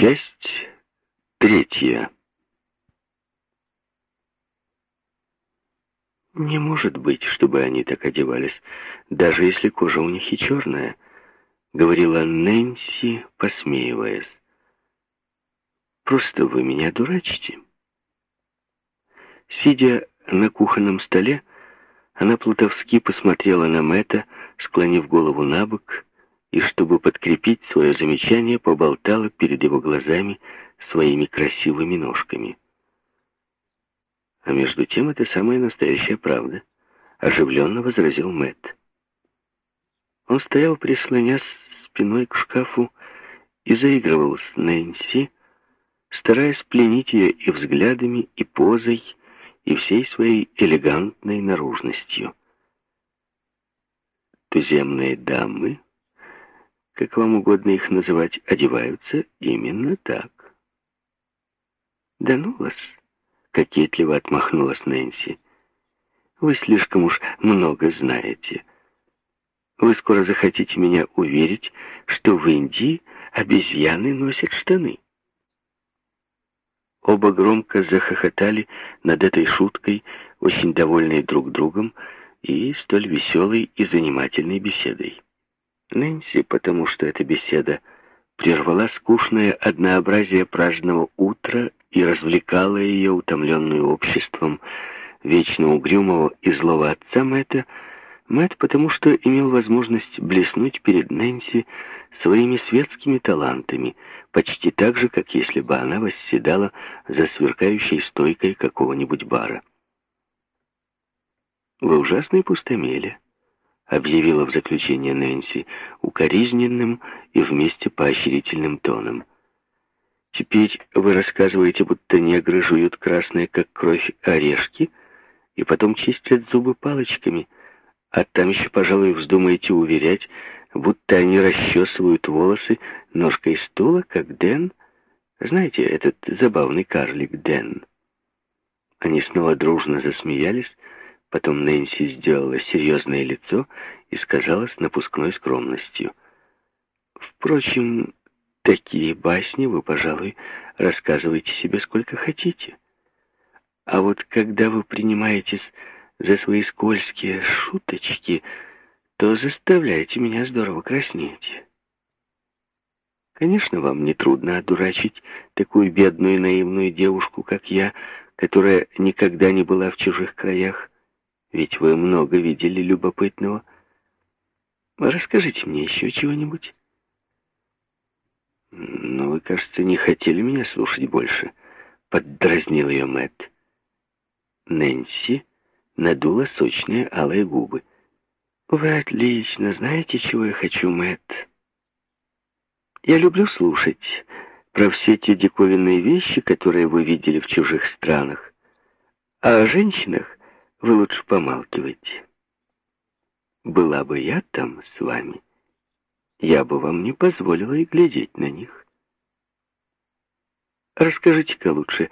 Часть третья. Не может быть, чтобы они так одевались, даже если кожа у них и черная, говорила Нэнси, посмеиваясь. Просто вы меня дурачите. Сидя на кухонном столе, она плутовски посмотрела на Мэтта, склонив голову на бок, и, чтобы подкрепить свое замечание, поболтала перед его глазами своими красивыми ножками. А между тем это самая настоящая правда, оживленно возразил Мэтт. Он стоял, прислонясь спиной к шкафу, и заигрывал с Нэнси, стараясь пленить ее и взглядами, и позой, и всей своей элегантной наружностью. Туземные дамы, как вам угодно их называть, одеваются именно так. «Да ну вас!» — кокетливо отмахнулась Нэнси. «Вы слишком уж много знаете. Вы скоро захотите меня уверить, что в Индии обезьяны носят штаны». Оба громко захохотали над этой шуткой, очень довольные друг другом и столь веселой и занимательной беседой. Нэнси, потому что эта беседа прервала скучное однообразие праздного утра и развлекала ее, утомленную обществом вечно угрюмого и злого отца Мэтта, Мэтт потому что имел возможность блеснуть перед Нэнси своими светскими талантами, почти так же, как если бы она восседала за сверкающей стойкой какого-нибудь бара. «Вы ужасный пустомеля», — объявила в заключение Нэнси укоризненным и вместе поощрительным тоном. «Теперь вы рассказываете, будто негры жуют красные, как кровь, орешки, и потом чистят зубы палочками, а там еще, пожалуй, вздумаете уверять, будто они расчесывают волосы ножкой стула, как Дэн. Знаете, этот забавный карлик Дэн». Они снова дружно засмеялись, Потом Нэнси сделала серьезное лицо и сказала с напускной скромностью. «Впрочем, такие басни вы, пожалуй, рассказываете себе сколько хотите. А вот когда вы принимаетесь за свои скользкие шуточки, то заставляете меня здорово краснеть. Конечно, вам не трудно одурачить такую бедную наивную девушку, как я, которая никогда не была в чужих краях. Ведь вы много видели любопытного. Расскажите мне еще чего-нибудь. Но вы, кажется, не хотели меня слушать больше. Поддразнил ее Мэтт. Нэнси надула сочные алые губы. Вы отлично знаете, чего я хочу, Мэтт. Я люблю слушать про все те диковинные вещи, которые вы видели в чужих странах. А о женщинах вы лучше помалкивайте. Была бы я там с вами, я бы вам не позволила и глядеть на них. Расскажите-ка лучше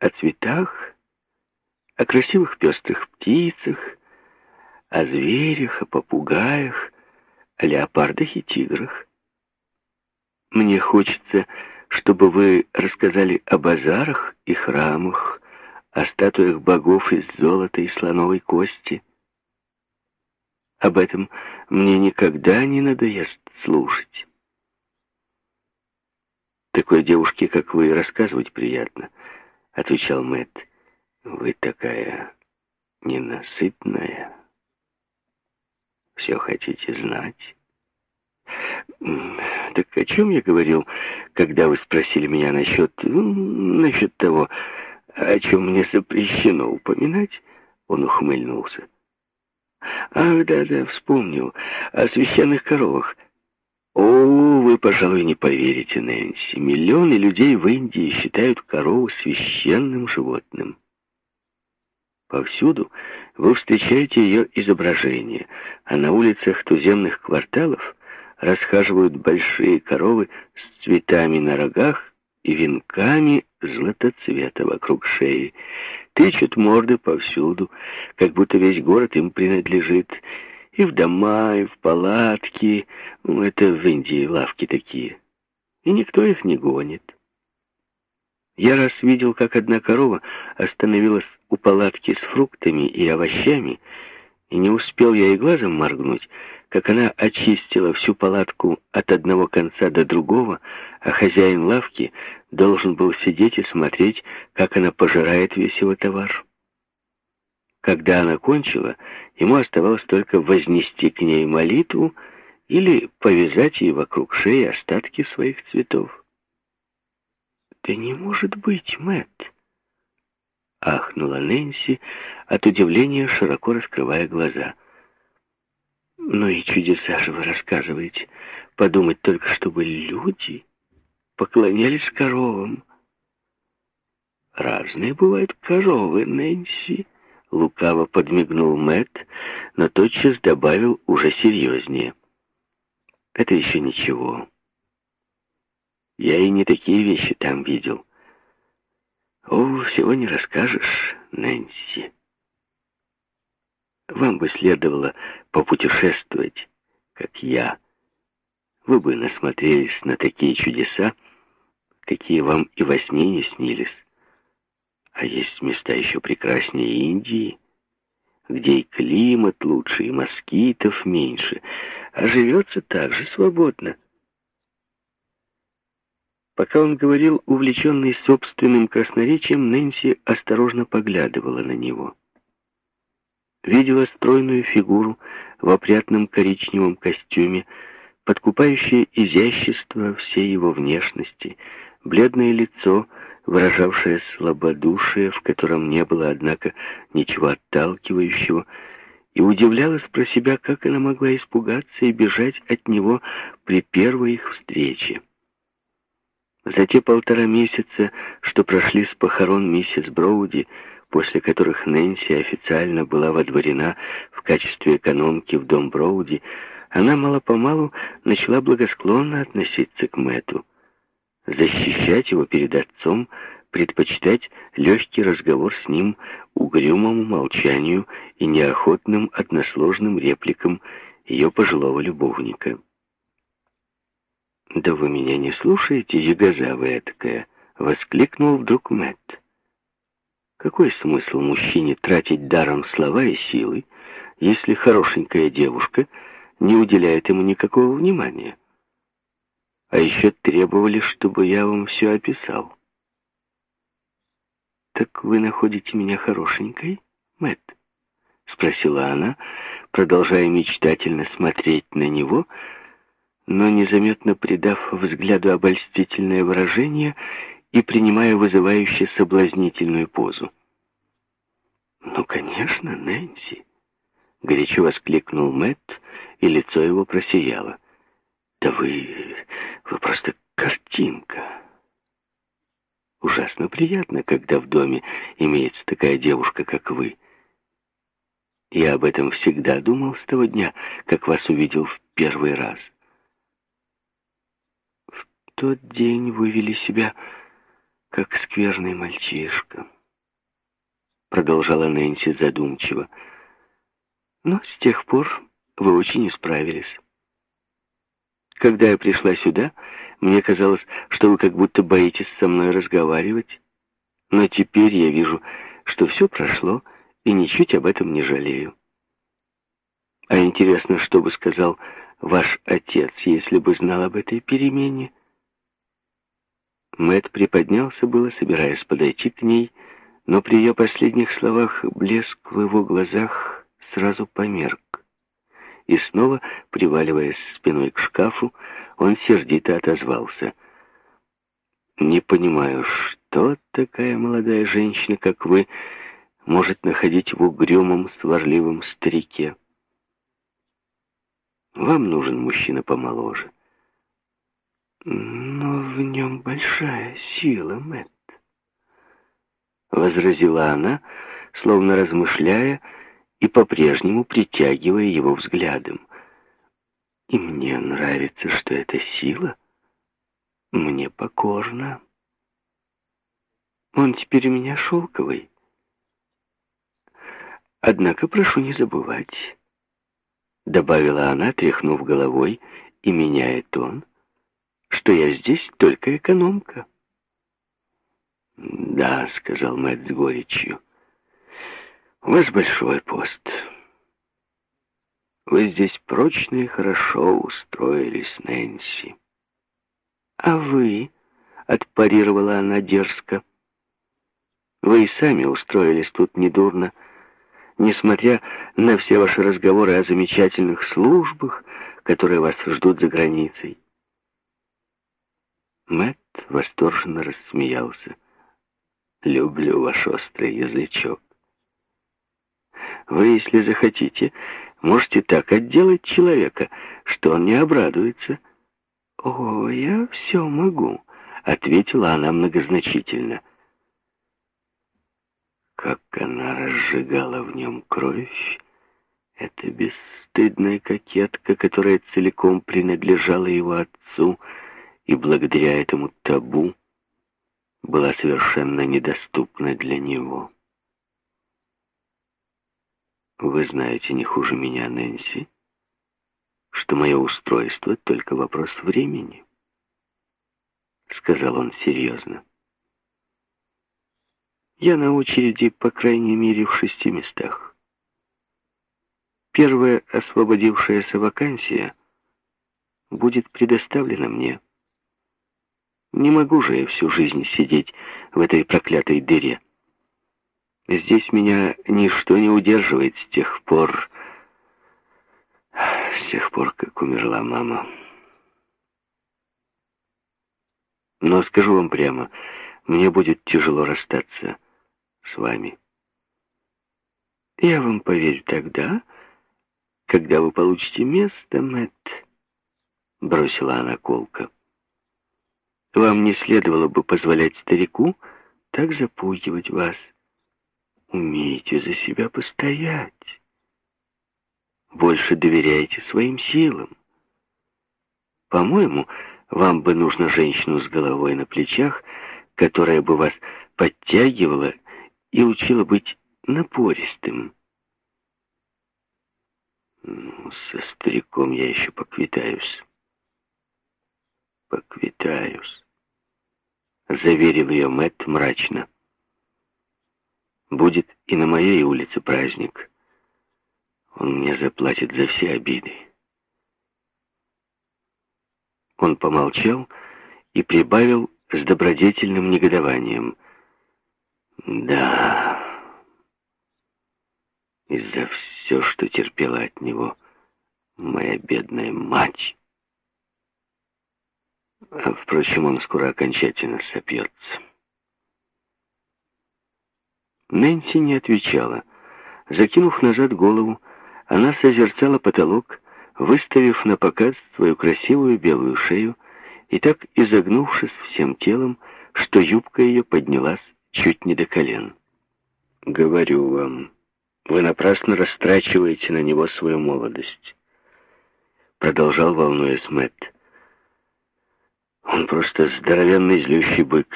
о цветах, о красивых пестрых птицах, о зверях, о попугаях, о леопардах и тиграх. Мне хочется, чтобы вы рассказали о базарах и храмах, о статуях богов из золота и слоновой кости. Об этом мне никогда не надоест слушать. Такой девушке, как вы, рассказывать приятно, отвечал Мэтт. Вы такая ненасытная. Все хотите знать? Так о чем я говорил, когда вы спросили меня насчет... насчет того, о чем мне запрещено упоминать, он ухмыльнулся. Ах, да-да, вспомнил. О священных коровах. О, вы, пожалуй, не поверите, Нэнси. Миллионы людей в Индии считают корову священным животным. Повсюду вы встречаете ее изображение, а на улицах туземных кварталов расхаживают большие коровы с цветами на рогах и венками златоцвета вокруг шеи. Тычут морды повсюду, как будто весь город им принадлежит. И в дома, и в палатки. Ну, это в Индии лавки такие. и никто их не гонит. Я раз видел, как одна корова остановилась у палатки с фруктами и овощами, и не успел я и глазом моргнуть, как она очистила всю палатку от одного конца до другого, а хозяин лавки должен был сидеть и смотреть, как она пожирает весь его товар. Когда она кончила, ему оставалось только вознести к ней молитву или повязать ей вокруг шеи остатки своих цветов. «Да не может быть, Мэтт!» Ахнула Нэнси, от удивления широко раскрывая глаза. «Ну и чудеса же вы рассказываете. Подумать только, чтобы люди поклонялись коровам». «Разные бывают коровы, Нэнси», — лукаво подмигнул Мэтт, но тотчас добавил уже серьезнее. «Это еще ничего. Я и не такие вещи там видел. О, всего не расскажешь, Нэнси. Вам бы следовало попутешествовать, как я. Вы бы насмотрелись на такие чудеса, какие вам и во сне не снились. А есть места еще прекраснее Индии, где и климат лучше, и москитов меньше, а живется так же свободно. Пока он говорил, увлеченный собственным красноречием, Нэнси осторожно поглядывала на него. Видела стройную фигуру в опрятном коричневом костюме, подкупающее изящество всей его внешности, бледное лицо, выражавшее слабодушие, в котором не было, однако, ничего отталкивающего, и удивлялась про себя, как она могла испугаться и бежать от него при первой их встрече. За те полтора месяца, что прошли с похорон миссис Броуди, после которых Нэнси официально была водворена в качестве экономки в дом Броуди, она мало-помалу начала благосклонно относиться к Мэту, защищать его перед отцом, предпочитать легкий разговор с ним угрюмому молчанию и неохотным односложным репликам ее пожилого любовника. «Да вы меня не слушаете, ягоза вы этакая!» — воскликнул вдруг Мэтт. «Какой смысл мужчине тратить даром слова и силы, если хорошенькая девушка не уделяет ему никакого внимания? А еще требовали, чтобы я вам все описал». «Так вы находите меня хорошенькой, Мэтт?» — спросила она, продолжая мечтательно смотреть на него — но незаметно придав взгляду обольстительное выражение и принимая вызывающе соблазнительную позу. «Ну, конечно, Нэнси!» — горячо воскликнул Мэтт, и лицо его просияло. «Да вы... вы просто картинка!» Ужасно приятно, когда в доме имеется такая девушка, как вы. Я об этом всегда думал с того дня, как вас увидел в первый раз тот день вы вели себя, как скверный мальчишка», — продолжала Нэнси задумчиво. «Но с тех пор вы очень исправились. Когда я пришла сюда, мне казалось, что вы как будто боитесь со мной разговаривать. Но теперь я вижу, что все прошло, и ничуть об этом не жалею. А интересно, что бы сказал ваш отец, если бы знал об этой перемене?» Мэт приподнялся было, собираясь подойти к ней, но при ее последних словах блеск в его глазах сразу померк. И снова, приваливаясь спиной к шкафу, он сердито отозвался. «Не понимаю, что такая молодая женщина, как вы, может находить в угрюмом, сварливом старике? Вам нужен мужчина помоложе». «Но в нем большая сила, Мэтт», — возразила она, словно размышляя и по-прежнему притягивая его взглядом. «И мне нравится, что эта сила мне покорна. Он теперь у меня шелковый. Однако прошу не забывать», — добавила она, тряхнув головой и меняя тон, — что я здесь только экономка. «Да», — сказал Мэтт с горечью, — «у вас большой пост. Вы здесь прочно и хорошо устроились, Нэнси». «А вы?» — отпарировала она дерзко. «Вы и сами устроились тут недурно, несмотря на все ваши разговоры о замечательных службах, которые вас ждут за границей». Мэтт восторженно рассмеялся. «Люблю ваш острый язычок. Вы, если захотите, можете так отделать человека, что он не обрадуется». «О, я все могу», — ответила она многозначительно. Как она разжигала в нем кровь, эта бесстыдная кокетка, которая целиком принадлежала его отцу, — и благодаря этому табу была совершенно недоступна для него. Вы знаете не хуже меня, Нэнси, что мое устройство — только вопрос времени, — сказал он серьезно. Я на очереди, по крайней мере, в шести местах. Первая освободившаяся вакансия будет предоставлена мне. Не могу же я всю жизнь сидеть в этой проклятой дыре. Здесь меня ничто не удерживает с тех пор... С тех пор, как умерла мама. Но скажу вам прямо, мне будет тяжело расстаться с вами. Я вам поверю тогда, когда вы получите место, Мэтт, бросила она колко. Вам не следовало бы позволять старику так запугивать вас. Умейте за себя постоять. Больше доверяйте своим силам. По-моему, вам бы нужна женщина с головой на плечах, которая бы вас подтягивала и учила быть напористым. Ну, со стариком я еще поквитаюсь поквитаюсь», — заверил ее Мэтт мрачно. «Будет и на моей улице праздник. Он мне заплатит за все обиды». Он помолчал и прибавил с добродетельным негодованием. «Да, и за все, что терпела от него моя бедная мать». Впрочем, он скоро окончательно сопьется. Нэнси не отвечала. Закинув назад голову, она созерцала потолок, выставив на показ свою красивую белую шею и так изогнувшись всем телом, что юбка ее поднялась чуть не до колен. «Говорю вам, вы напрасно растрачиваете на него свою молодость», продолжал волнуясь Мэтт. Он просто здоровенный злющий бык.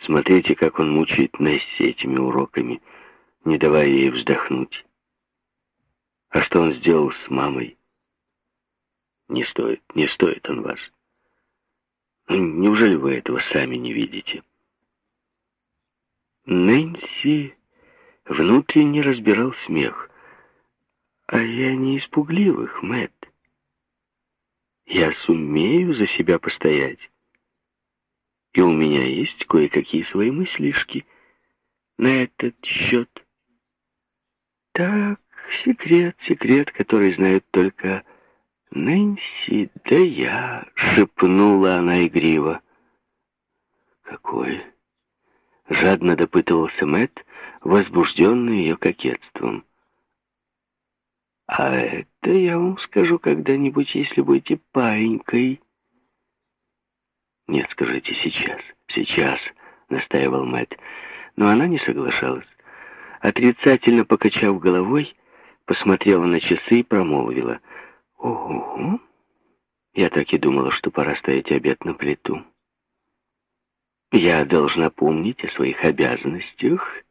Смотрите, как он мучает Несси этими уроками, не давая ей вздохнуть. А что он сделал с мамой? Не стоит, не стоит он вас. Ну, неужели вы этого сами не видите? Нэнси внутренне разбирал смех. А я не испугливых, Мэтт. Я сумею за себя постоять. И у меня есть кое-какие свои мыслишки на этот счет. Так, секрет, секрет, который знают только Нэнси, да я, шепнула она игриво. Какой? Жадно допытывался Мэтт, возбужденный ее кокетством. А это я вам скажу когда-нибудь, если будете паинькой. Нет, скажите сейчас, сейчас, настаивал Мэтт. Но она не соглашалась. Отрицательно покачав головой, посмотрела на часы и промолвила. Ого, я так и думала, что пора ставить обед на плиту. Я должна помнить о своих обязанностях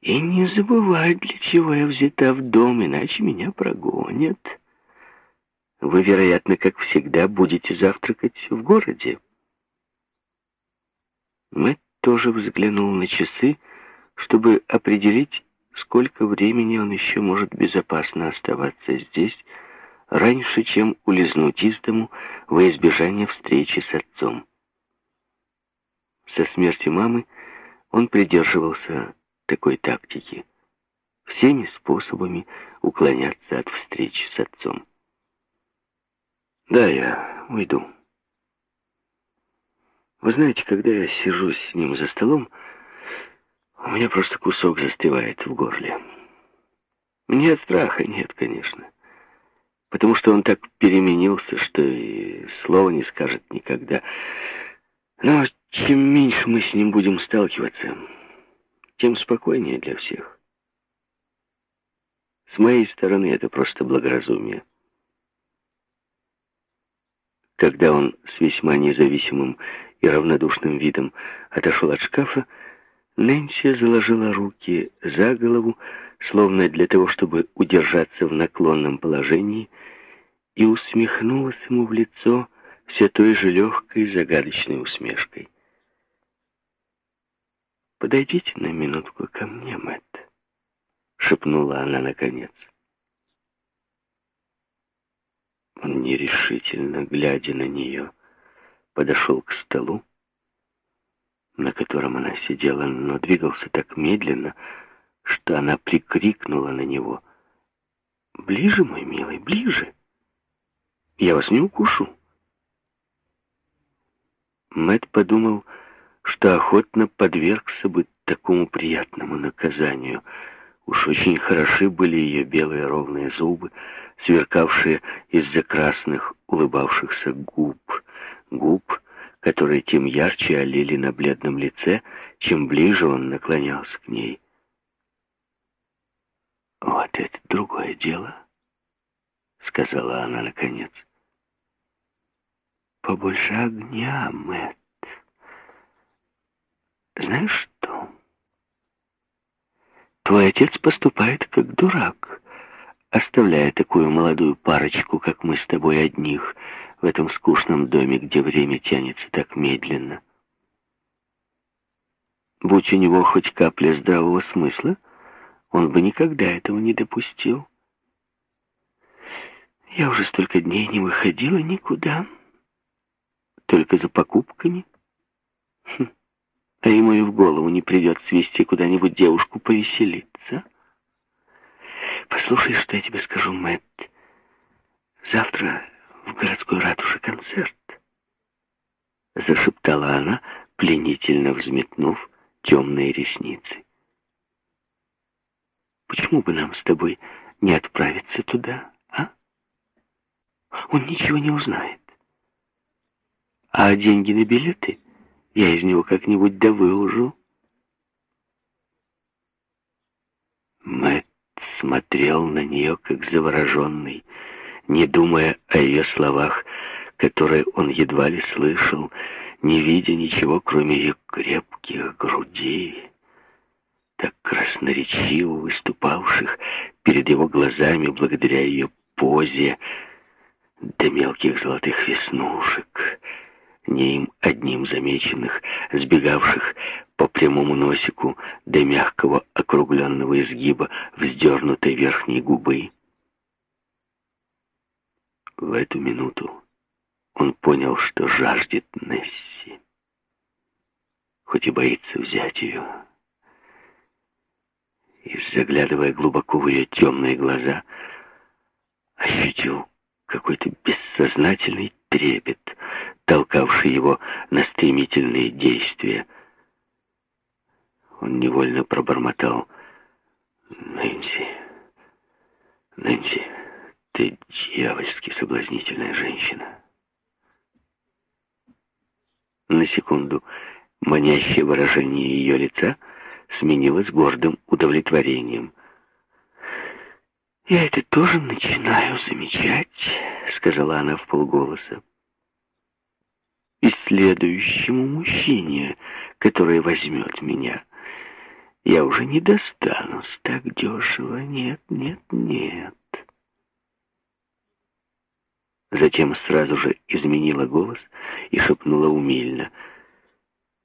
и не забывай, для чего я взята в дом, иначе меня прогонят. Вы, вероятно, как всегда, будете завтракать в городе. Мэтт тоже взглянул на часы, чтобы определить, сколько времени он еще может безопасно оставаться здесь, раньше, чем улизнуть из дому во избежание встречи с отцом. Со смертью мамы он придерживался такой тактики, всеми способами уклоняться от встречи с отцом. Да, я уйду. Вы знаете, когда я сижу с ним за столом, у меня просто кусок застывает в горле. Нет страха, нет, конечно. Потому что он так переменился, что и слова не скажет никогда. Но чем меньше мы с ним будем сталкиваться, тем спокойнее для всех. С моей стороны это просто благоразумие. Когда он с весьма независимым и равнодушным видом отошел от шкафа, Нэнси заложила руки за голову, словно для того, чтобы удержаться в наклонном положении, и усмехнулась ему в лицо все той же легкой загадочной усмешкой. «Подойдите на минутку ко мне, Мэтт», — шепнула она наконец. Он нерешительно, глядя на нее, подошел к столу, на котором она сидела, но двигался так медленно, что она прикрикнула на него. «Ближе, мой милый, ближе! Я вас не укушу!» Мэт подумал, охотно подвергся бы такому приятному наказанию. Уж очень хороши были ее белые ровные зубы, сверкавшие из-за красных улыбавшихся губ, губ, которые тем ярче олели на бледном лице, чем ближе он наклонялся к ней. «Вот это другое дело», — сказала она наконец. «Побольше огня, Мэтт. Знаешь что? Твой отец поступает как дурак, оставляя такую молодую парочку, как мы с тобой одних, в этом скучном доме, где время тянется так медленно. Будь у него хоть капля здравого смысла, он бы никогда этого не допустил. Я уже столько дней не выходила никуда, только за покупками. Хм. А ему и в голову не придет свести куда-нибудь девушку повеселиться. Послушай, что я тебе скажу, Мэтт. Завтра в городской ратуше концерт. Зашептала она, пленительно взметнув темные ресницы. Почему бы нам с тобой не отправиться туда, а? Он ничего не узнает. А деньги на билеты я из него как-нибудь да выложу. Мэтт смотрел на нее, как завороженный, не думая о ее словах, которые он едва ли слышал, не видя ничего, кроме ее крепких грудей, так красноречиво выступавших перед его глазами благодаря ее позе, до мелких золотых веснушек, не им одним замеченных, сбегавших по прямому носику до мягкого округленного изгиба вздернутой верхней губы. В эту минуту он понял, что жаждет Несси, хоть и боится взять ее. И, заглядывая глубоко в ее темные глаза, ощутил какой-то бессознательный трепет, толкавший его на стремительные действия. Он невольно пробормотал «Нэнси, Нэнси». Ты дьявольски соблазнительная женщина. На секунду манящее выражение ее лица сменилось гордым удовлетворением. «Я это тоже начинаю замечать», — сказала она в полголоса. «И следующему мужчине, который возьмет меня, я уже не достанусь так дешево. Нет, нет, нет». Затем сразу же изменила голос и шепнула умильно.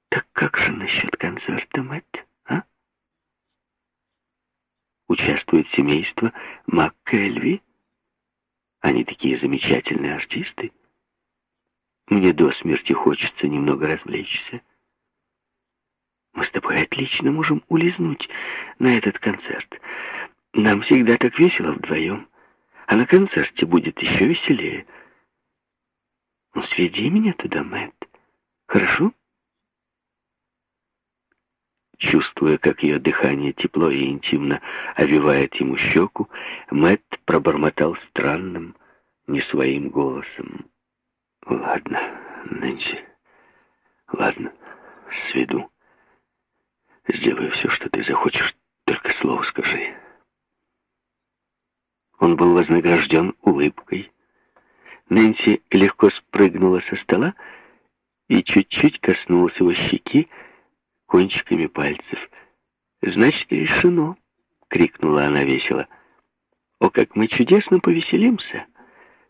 «Так как же насчет концерта, Мэтт, а?» Участвует семейство МакКельви? Они такие замечательные артисты. Мне до смерти хочется немного развлечься. Мы с тобой отлично можем улизнуть на этот концерт. Нам всегда так весело вдвоем. А на концерте будет еще веселее. Ну, сведи меня туда, Мэтт. Хорошо? Чувствуя, как ее дыхание тепло и интимно овивает ему щеку, Мэтт пробормотал странным, не своим голосом. «Ладно, Нэнси, ладно, сведу. Сделаю все, что ты захочешь, только слово скажи». Он был вознагражден улыбкой. Нэнси легко спрыгнула со стола и чуть-чуть коснулась его щеки кончиками пальцев. «Значит, решено!» — крикнула она весело. «О, как мы чудесно повеселимся!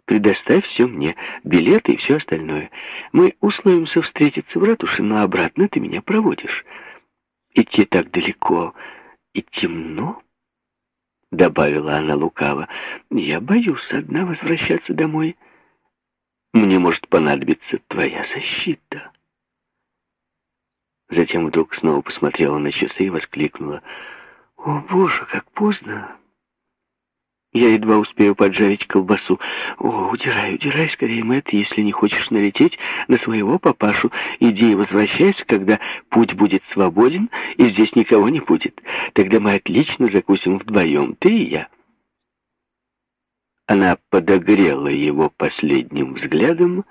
Предоставь все мне, билеты и все остальное. Мы условимся встретиться в ратуше, но обратно ты меня проводишь. Идти так далеко и темно!» — добавила она лукаво. «Я боюсь одна возвращаться домой. Мне может понадобиться твоя защита». Затем вдруг снова посмотрела на часы и воскликнула. «О, Боже, как поздно! Я едва успею поджарить колбасу. О, удирай, удирай скорее, Мэтт, если не хочешь налететь на своего папашу. Иди и возвращайся, когда путь будет свободен, и здесь никого не будет. Тогда мы отлично закусим вдвоем, ты и я». Она подогрела его последним взглядом,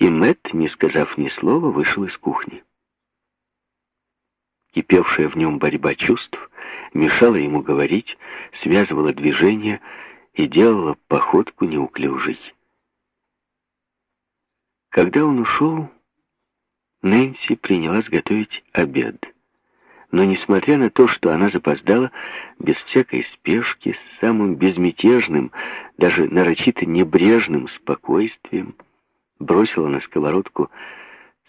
и Мэтт, не сказав ни слова, вышел из кухни. Кипевшая в нем борьба чувств мешала ему говорить, связывала движения и делала походку неуклюжей. Когда он ушел, Нэнси принялась готовить обед. Но, несмотря на то, что она запоздала, без всякой спешки, с самым безмятежным, даже нарочито небрежным спокойствием, бросила на сковородку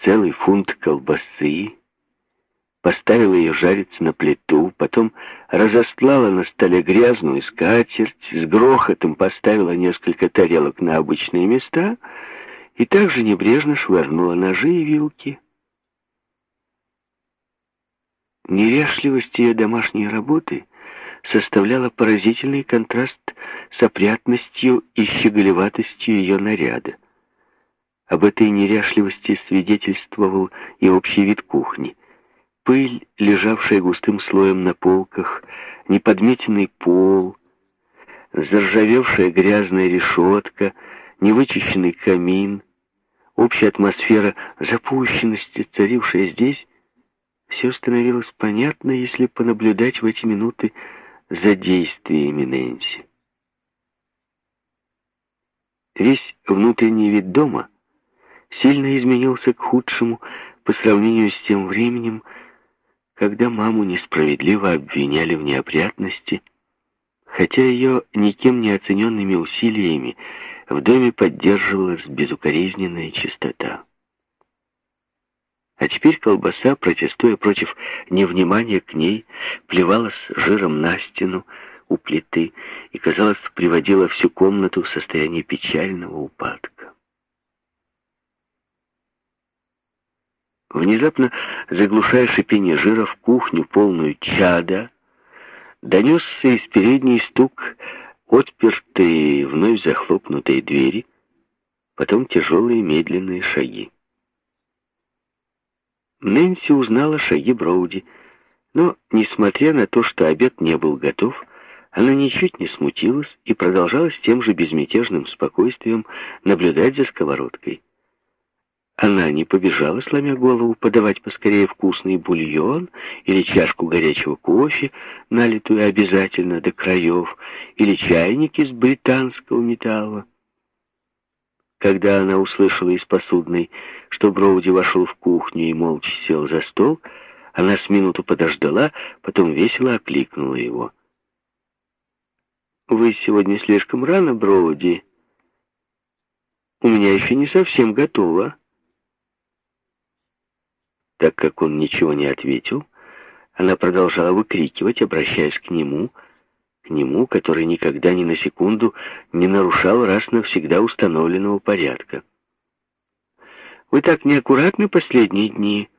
целый фунт колбасы, поставила ее жариться на плиту, потом разостлала на столе грязную скатерть, с грохотом поставила несколько тарелок на обычные места и также небрежно швырнула ножи и вилки. Неряшливость ее домашней работы составляла поразительный контраст с опрятностью и щеголеватостью ее наряда. Об этой неряшливости свидетельствовал и общий вид кухни. Пыль, лежавшая густым слоем на полках, неподметенный пол, заржавевшая грязная решетка, невычищенный камин, общая атмосфера запущенности, царившая здесь, все становилось понятно, если понаблюдать в эти минуты за действиями Нэнси. Весь внутренний вид дома сильно изменился к худшему по сравнению с тем временем, когда маму несправедливо обвиняли в неопрятности, хотя ее никем не оцененными усилиями в доме поддерживалась безукоризненная чистота. А теперь колбаса, протестуя против невнимания к ней, плевалась жиром на стену у плиты и, казалось, приводила всю комнату в состояние печального упадка. Внезапно, заглушая шипение жира в кухню, полную чада, донесся из передней стук отпертой вновь захлопнутой двери, потом тяжелые медленные шаги. Нэнси узнала шаги Броуди, но, несмотря на то, что обед не был готов, она ничуть не смутилась и продолжала с тем же безмятежным спокойствием наблюдать за сковородкой. Она не побежала, сломя голову, подавать поскорее вкусный бульон или чашку горячего кофе, налитую обязательно до краев, или чайник из британского металла. Когда она услышала из посудной, что Броуди вошел в кухню и молча сел за стол, она с минуту подождала, потом весело окликнула его. «Вы сегодня слишком рано, Броуди?» У меня еще не совсем готово». Так как он ничего не ответил, она продолжала выкрикивать, обращаясь к нему, к нему, который никогда ни на секунду не нарушал раз навсегда установленного порядка. «Вы так неаккуратны последние дни,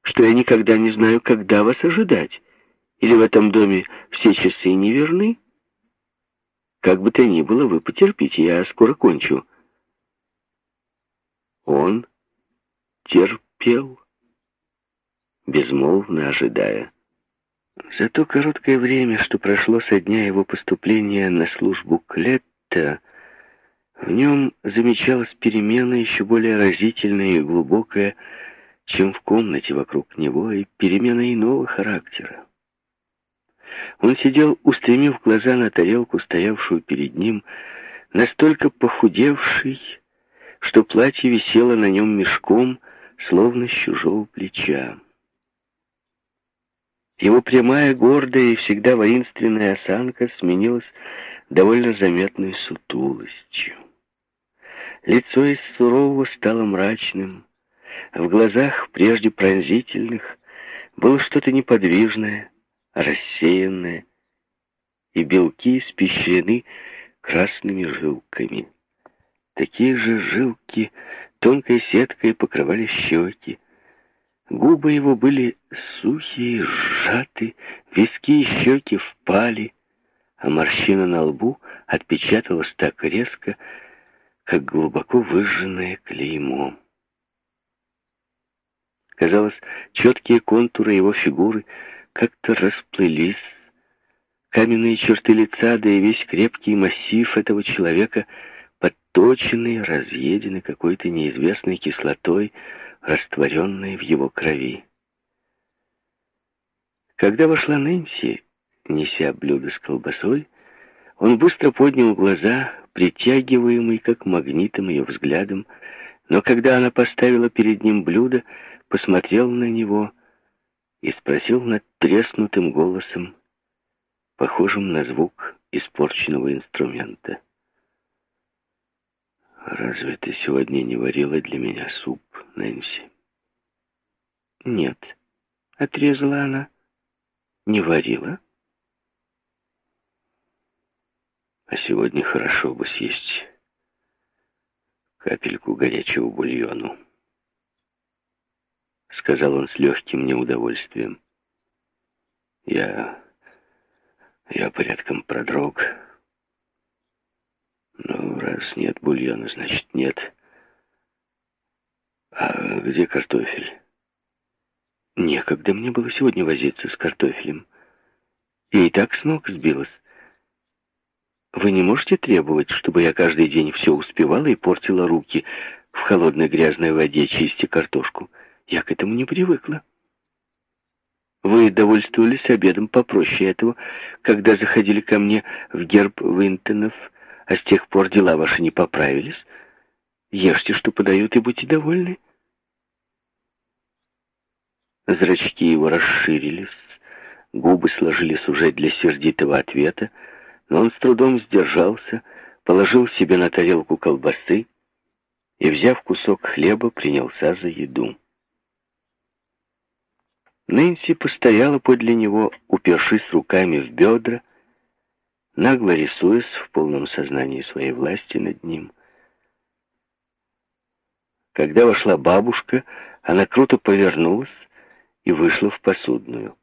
что я никогда не знаю, когда вас ожидать. Или в этом доме все часы неверны? Как бы то ни было, вы потерпите, я скоро кончу». Он терпел безмолвно ожидая. За то короткое время, что прошло со дня его поступления на службу Клетта, в нем замечалась перемена еще более разительная и глубокая, чем в комнате вокруг него, и перемена иного характера. Он сидел, устремив глаза на тарелку, стоявшую перед ним, настолько похудевший, что платье висело на нем мешком, словно с чужого плеча. Его прямая, гордая и всегда воинственная осанка сменилась довольно заметной сутулостью. Лицо из сурового стало мрачным, в глазах, прежде пронзительных, было что-то неподвижное, рассеянное, и белки испещрены красными жилками. Такие же жилки тонкой сеткой покрывали щеки, Губы его были сухие, сжаты, виски и щеки впали, а морщина на лбу отпечаталась так резко, как глубоко выжженное клеймо. Казалось, четкие контуры его фигуры как-то расплылись, каменные черты лица, да и весь крепкий массив этого человека подточены, разъедены какой-то неизвестной кислотой, растворенной в его крови. Когда вошла Нэнси, неся блюдо с колбасой, он быстро поднял глаза, притягиваемый как магнитом ее взглядом, но когда она поставила перед ним блюдо, посмотрел на него и спросил над треснутым голосом, похожим на звук испорченного инструмента. «Разве ты сегодня не варила для меня суп, Нэнси?» «Нет», — отрезала она. «Не варила?» «А сегодня хорошо бы съесть капельку горячего бульону», — сказал он с легким неудовольствием. «Я... я порядком продрог». Ну, раз нет бульона, значит нет. А где картофель? Некогда мне было сегодня возиться с картофелем. Я и так с ног сбилась. Вы не можете требовать, чтобы я каждый день все успевала и портила руки в холодной грязной воде, чистя картошку? Я к этому не привыкла. Вы довольствовались обедом попроще этого, когда заходили ко мне в герб Винтонов, а с тех пор дела ваши не поправились. Ешьте, что подают, и будьте довольны. Зрачки его расширились, губы сложились уже для сердитого ответа, но он с трудом сдержался, положил себе на тарелку колбасы и, взяв кусок хлеба, принялся за еду. Нэнси постояла подле него, упершись руками в бедра, нагло рисуясь в полном сознании своей власти над ним. Когда вошла бабушка, она круто повернулась и вышла в посудную.